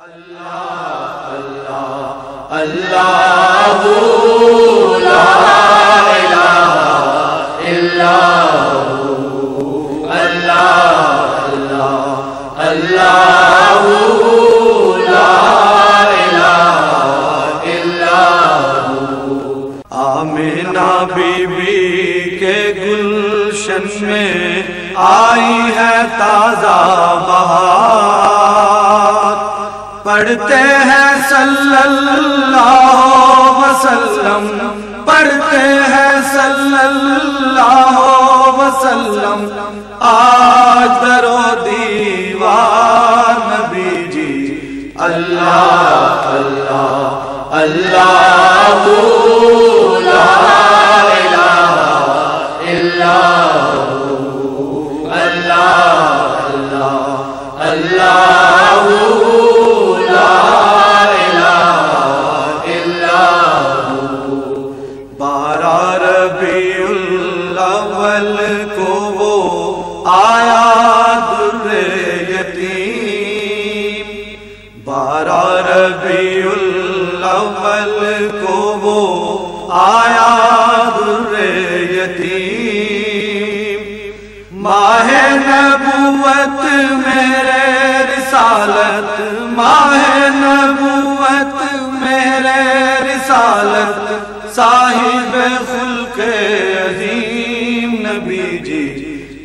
اللہ اللہ اللہ لا الہ الا اللہ اللہ اللہ الہ الا آمینہ بی بی کے گلشن میں آئی ہے تازہ بہار پڑھتے ہیں صلی اللہ وسلم پڑھتے ہیں صلی اللہ وسلم آج درو دیوار نبی جی اللہ اللہ اللہ آیا در یتیم بارہ ربیع الاول کو وہ آیا در یتیم۔ ماہ نبوت میرے رسالت، ماہ نبوت میرے رسالت، صاحب خلق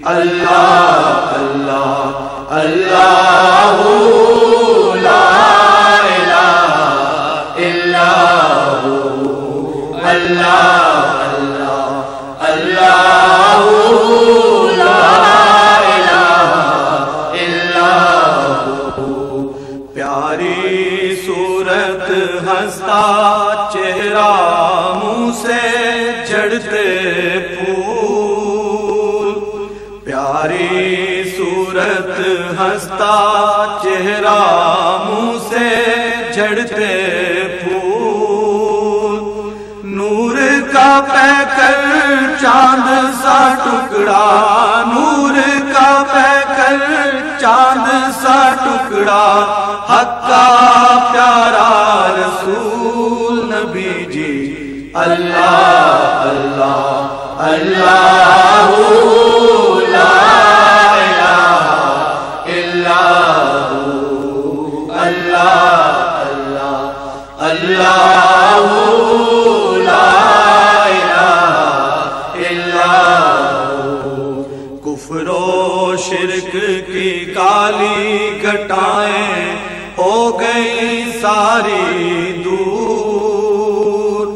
اللہ اللہ اللہ لا الہ الا ہو اللہ اللہ اللہ لا الہ الا ہو پیاری صورت ہنستا، چہرہ منہ سے جڑتے پیاری صورت ہنستا، چہرہ منہ سے جڑتے پھول۔ نور کا پیکر، چاند سا ٹکڑا۔ نور کا پیکر، چاند سا ٹکڑا۔ حق کا پیارا شرک کی کالی گٹائیں ہو گئی ساری دور۔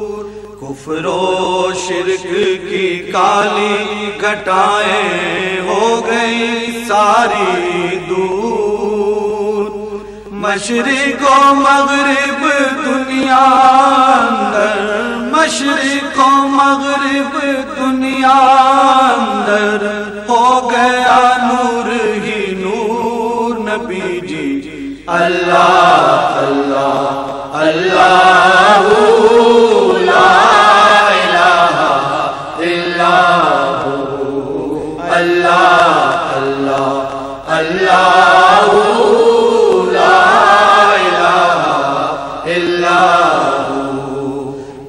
کفر و شرک کی کالی گٹائیں ہو گئی ساری دور۔ مشرق و مغرب دنیا اندر، مشرق و مغرب دنیا اندر۔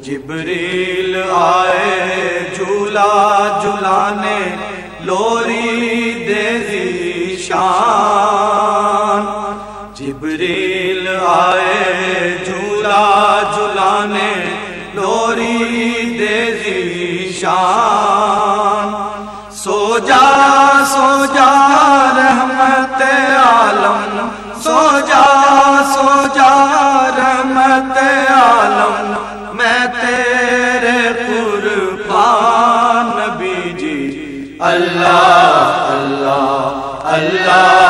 جبریل آئے جھولا جھلانے لوری جھلانے لوری دے شان۔ سو جا سو جا، رحمت عالم۔ سو جا سو جا، رحمت عالم۔ میں تیرے قربان نبی جی۔ اللہ اللہ اللہ۔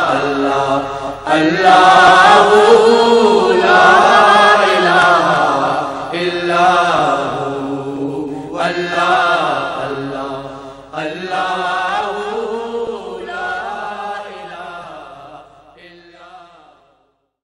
Allah